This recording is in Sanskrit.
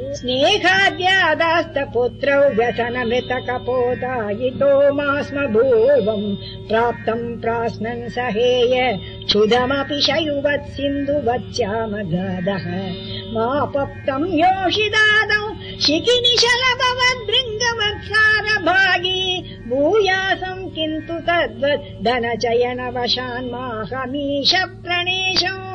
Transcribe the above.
स्नेहाद्यादास्तपुत्रौ व्यसनमृतकपोतायितो मा स्म भूवम् प्राप्तम् प्रास्मन् सहेय क्षुधमपि शयुवत् सिन्धु गदः। मा पप्तम् योषिदादौ शिखिनिशलभवद्भृङ्गवत्सारभागी। भूयासम् किन्तु तद्वत् धनचयनवशान्माहमीश प्रणेशौ प्रणेशम्